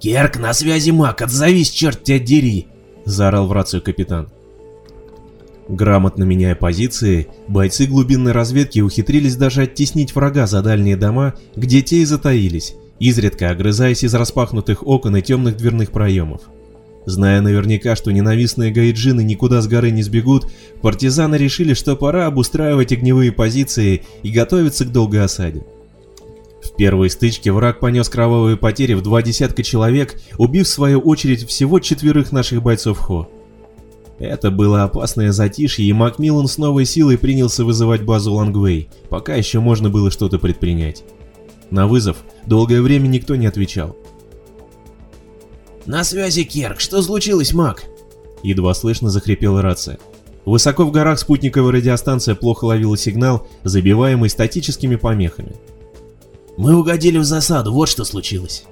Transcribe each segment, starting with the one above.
«Керк, на связи маг, отзовись, черт тебя дери!» — заорал в рацию капитан. Грамотно меняя позиции, бойцы глубинной разведки ухитрились даже оттеснить врага за дальние дома, где те и затаились, изредка огрызаясь из распахнутых окон и темных дверных проемов. Зная наверняка, что ненавистные гайджины никуда с горы не сбегут, партизаны решили, что пора обустраивать огневые позиции и готовиться к долгой осаде. Первой стычке враг понес кровавые потери в два десятка человек, убив в свою очередь всего четверых наших бойцов Хо. Это было опасное затишье, и Макмиллан с новой силой принялся вызывать базу Лангвей, пока еще можно было что-то предпринять. На вызов долгое время никто не отвечал. «На связи, Керк, что случилось, маг?» Едва слышно захрипела рация. Высоко в горах спутниковая радиостанция плохо ловила сигнал, забиваемый статическими помехами. «Мы угодили в засаду, вот что случилось».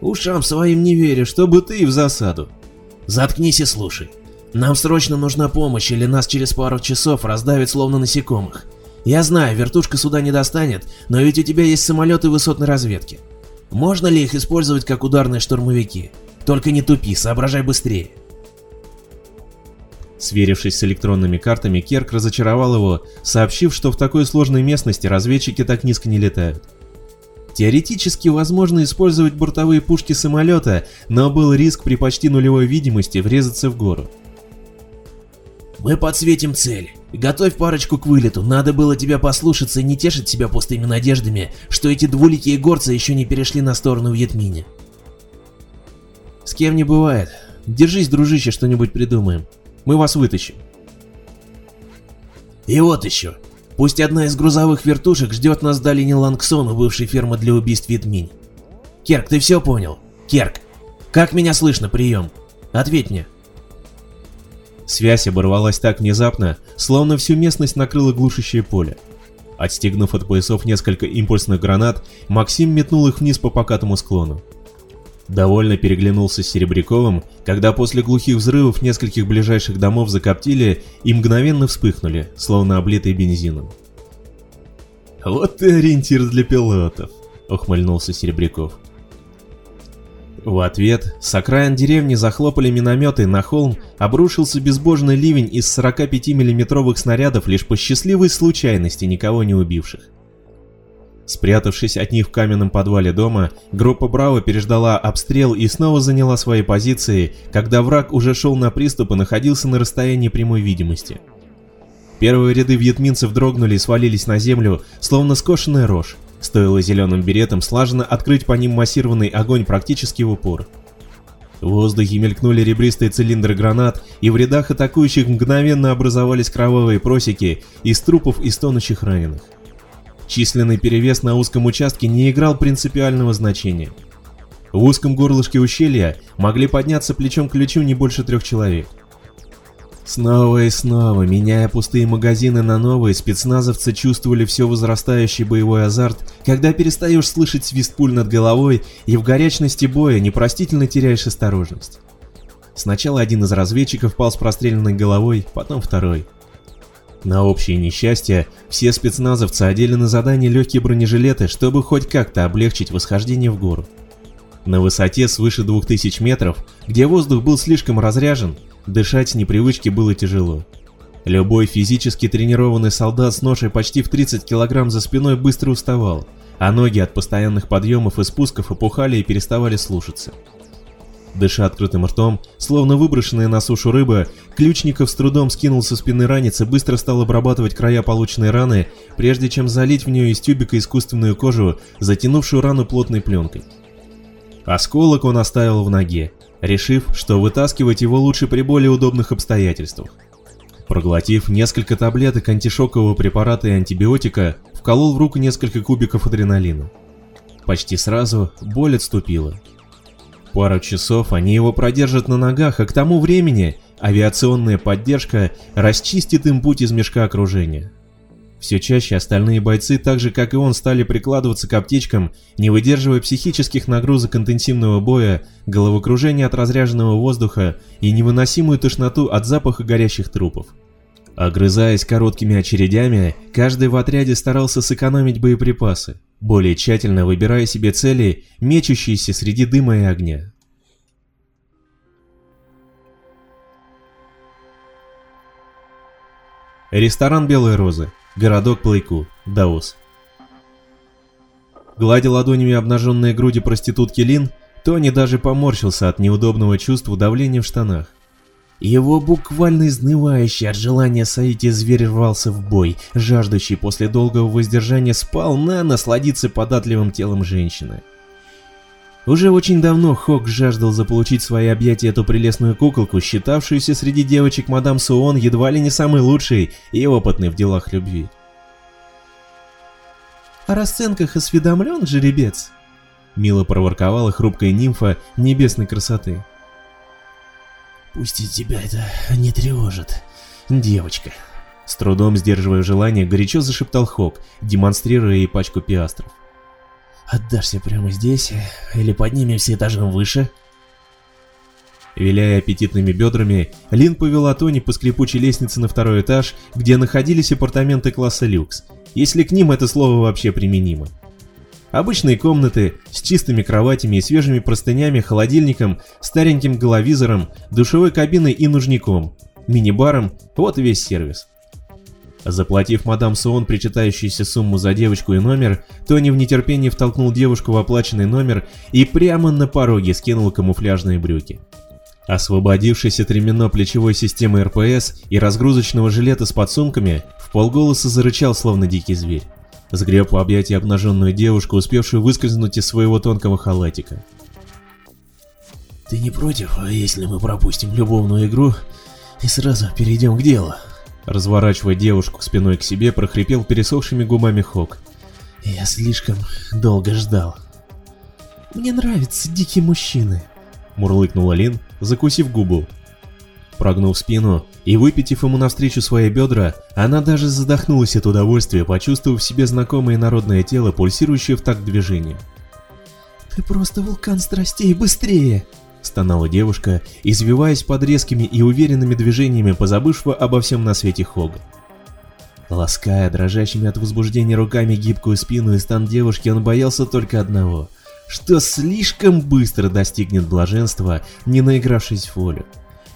«Ушам своим не верю, чтобы ты в засаду». «Заткнись и слушай. Нам срочно нужна помощь, или нас через пару часов раздавит словно насекомых. Я знаю, вертушка сюда не достанет, но ведь у тебя есть самолеты высотной разведки. Можно ли их использовать как ударные штурмовики? Только не тупи, соображай быстрее. Сверившись с электронными картами, Керк разочаровал его, сообщив, что в такой сложной местности разведчики так низко не летают. Теоретически возможно использовать бортовые пушки самолета, но был риск при почти нулевой видимости врезаться в гору. Мы подсветим цель. Готовь парочку к вылету. Надо было тебя послушаться и не тешить себя пустыми надеждами, что эти двуликие горцы еще не перешли на сторону Вьетминя. С кем не бывает. Держись, дружище, что-нибудь придумаем. Мы вас вытащим. И вот еще. Пусть одна из грузовых вертушек ждет нас в долине Лангсон у бывшей фермы для убийств Вьетминь. Керк, ты все понял? Керк, как меня слышно, прием? Ответь мне. Связь оборвалась так внезапно, словно всю местность накрыло глушащее поле. Отстегнув от поясов несколько импульсных гранат, Максим метнул их вниз по покатому склону. Довольно переглянулся с Серебряковым, когда после глухих взрывов нескольких ближайших домов закоптили и мгновенно вспыхнули, словно облитые бензином. «Вот и ориентир для пилотов», — ухмыльнулся Серебряков. В ответ с окраин деревни захлопали минометы, на холм обрушился безбожный ливень из 45 миллиметровых снарядов лишь по счастливой случайности, никого не убивших. Спрятавшись от них в каменном подвале дома, группа Браво переждала обстрел и снова заняла свои позиции, когда враг уже шел на приступ и находился на расстоянии прямой видимости. Первые ряды вьетминцев дрогнули и свалились на землю, словно скошенная рожь. Стоило зеленым беретам слаженно открыть по ним массированный огонь практически в упор. В воздухе мелькнули ребристые цилиндры гранат, и в рядах атакующих мгновенно образовались кровавые просеки из трупов и стонущих раненых. Численный перевес на узком участке не играл принципиального значения. В узком горлышке ущелья могли подняться плечом к плечу не больше трех человек. Снова и снова, меняя пустые магазины на новые, спецназовцы чувствовали все возрастающий боевой азарт, когда перестаешь слышать свист пуль над головой и в горячности боя непростительно теряешь осторожность. Сначала один из разведчиков пал с простреленной головой, потом второй. На общее несчастье, все спецназовцы одели на задание легкие бронежилеты, чтобы хоть как-то облегчить восхождение в гору. На высоте свыше 2000 метров, где воздух был слишком разряжен, Дышать с непривычки было тяжело. Любой физически тренированный солдат с ношей почти в 30 килограмм за спиной быстро уставал, а ноги от постоянных подъемов и спусков опухали и переставали слушаться. Дыша открытым ртом, словно выброшенная на сушу рыба, Ключников с трудом скинул со спины ранец и быстро стал обрабатывать края полученной раны, прежде чем залить в нее из тюбика искусственную кожу, затянувшую рану плотной пленкой. Осколок он оставил в ноге, решив, что вытаскивать его лучше при более удобных обстоятельствах. Проглотив несколько таблеток антишокового препарата и антибиотика, вколол в руку несколько кубиков адреналина. Почти сразу боль отступила. Пару часов они его продержат на ногах, а к тому времени авиационная поддержка расчистит им путь из мешка окружения. Все чаще остальные бойцы, так же как и он, стали прикладываться к аптечкам, не выдерживая психических нагрузок интенсивного боя, головокружения от разряженного воздуха и невыносимую тошноту от запаха горящих трупов. Огрызаясь короткими очередями, каждый в отряде старался сэкономить боеприпасы. Более тщательно выбирая себе цели, мечущиеся среди дыма и огня. Ресторан «Белые розы», городок Плейку, Даос. Гладя ладонями обнаженные груди проститутки Лин, Тони даже поморщился от неудобного чувства давления в штанах. Его буквально изнывающий от желания сойти зверь рвался в бой, жаждущий после долгого воздержания сполна насладиться податливым телом женщины. Уже очень давно Хок жаждал заполучить в свои объятия эту прелестную куколку, считавшуюся среди девочек мадам Суон едва ли не самой лучшей и опытной в делах любви. «О расценках осведомлен, жеребец?» Мило проворковала хрупкая нимфа небесной красоты. «Пусть тебя это не тревожит, девочка». С трудом сдерживая желание, горячо зашептал Хок, демонстрируя ей пачку пиастров. «Отдашься прямо здесь или поднимемся этажом выше?» Виляя аппетитными бедрами, Лин повела Тони по скрипучей лестнице на второй этаж, где находились апартаменты класса люкс, если к ним это слово вообще применимо. Обычные комнаты с чистыми кроватями и свежими простынями, холодильником, стареньким головизором, душевой кабиной и нужником, мини-баром, вот и весь сервис. Заплатив мадам Суон причитающуюся сумму за девочку и номер, Тони в нетерпении втолкнул девушку в оплаченный номер и прямо на пороге скинул камуфляжные брюки. Освободившись от ременно-плечевой системы РПС и разгрузочного жилета с подсумками, в полголоса зарычал словно дикий зверь сгреб в объятия обнаженную девушку, успевшую выскользнуть из своего тонкого халатика. «Ты не против, а если мы пропустим любовную игру и сразу перейдем к делу?» Разворачивая девушку спиной к себе, прохрипел пересохшими губами Хок. «Я слишком долго ждал». «Мне нравятся дикие мужчины», — мурлыкнула Лин, закусив губу. Прогнув спину и выпитив ему навстречу свои бедра, она даже задохнулась от удовольствия, почувствовав в себе знакомое народное тело, пульсирующее в такт движения. «Ты просто вулкан страстей, быстрее!» — стонала девушка, извиваясь под резкими и уверенными движениями позабывшего обо всем на свете Хога. Лаская дрожащими от возбуждения руками гибкую спину и стан девушки, он боялся только одного — что слишком быстро достигнет блаженства, не наигравшись в волю.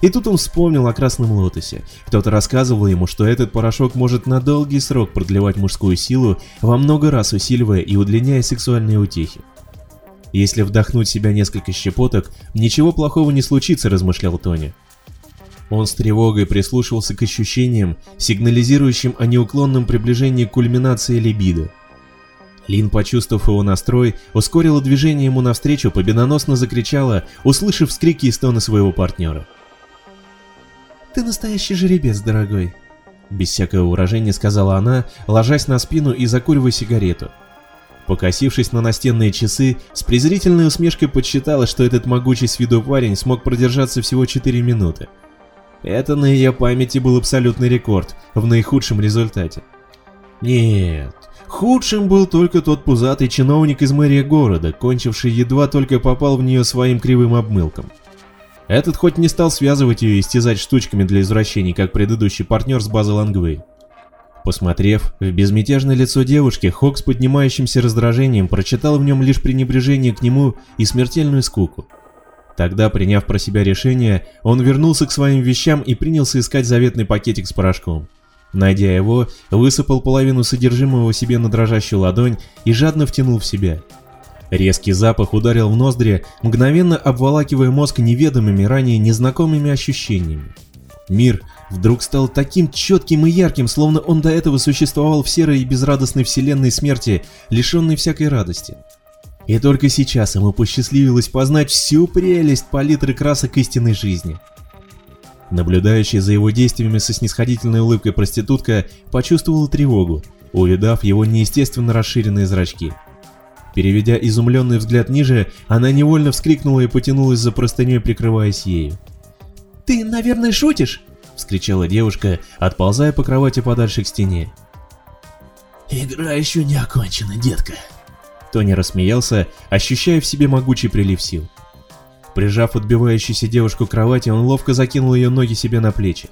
И тут он вспомнил о красном лотосе. Кто-то рассказывал ему, что этот порошок может на долгий срок продлевать мужскую силу, во много раз усиливая и удлиняя сексуальные утехи. Если вдохнуть в себя несколько щепоток, ничего плохого не случится, размышлял Тони. Он с тревогой прислушивался к ощущениям, сигнализирующим о неуклонном приближении кульминации либидо. Лин, почувствовав его настрой, ускорила движение ему навстречу, победоносно закричала, услышав вскрики и стоны своего партнера. Ты настоящий жеребец, дорогой. Без всякого выражения сказала она, ложась на спину и закуривая сигарету. Покосившись на настенные часы, с презрительной усмешкой подсчитала, что этот могучий с виду парень смог продержаться всего 4 минуты. Это на ее памяти был абсолютный рекорд, в наихудшем результате. Нет, худшим был только тот пузатый чиновник из мэрии города, кончивший едва только попал в нее своим кривым обмылком. Этот хоть не стал связывать ее и истязать штучками для извращений, как предыдущий партнер с базы Лангвей. Посмотрев в безмятежное лицо девушки, Хок с поднимающимся раздражением прочитал в нем лишь пренебрежение к нему и смертельную скуку. Тогда, приняв про себя решение, он вернулся к своим вещам и принялся искать заветный пакетик с порошком. Найдя его, высыпал половину содержимого себе на дрожащую ладонь и жадно втянул в себя – Резкий запах ударил в ноздри, мгновенно обволакивая мозг неведомыми ранее незнакомыми ощущениями. Мир вдруг стал таким четким и ярким, словно он до этого существовал в серой и безрадостной вселенной смерти, лишенной всякой радости. И только сейчас ему посчастливилось познать всю прелесть палитры красок истинной жизни. Наблюдающая за его действиями со снисходительной улыбкой проститутка почувствовала тревогу, увидав его неестественно расширенные зрачки. Переведя изумленный взгляд ниже, она невольно вскрикнула и потянулась за простыней, прикрываясь ею. «Ты, наверное, шутишь?» — вскричала девушка, отползая по кровати подальше к стене. «Игра еще не окончена, детка». Тони рассмеялся, ощущая в себе могучий прилив сил. Прижав отбивающуюся девушку к кровати, он ловко закинул ее ноги себе на плечи.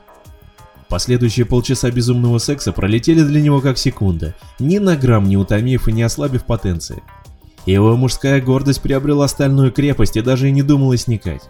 Последующие полчаса безумного секса пролетели для него как секунда, ни на грамм не утомив и не ослабив потенции. Его мужская гордость приобрела стальную крепость и даже и не думала сникать.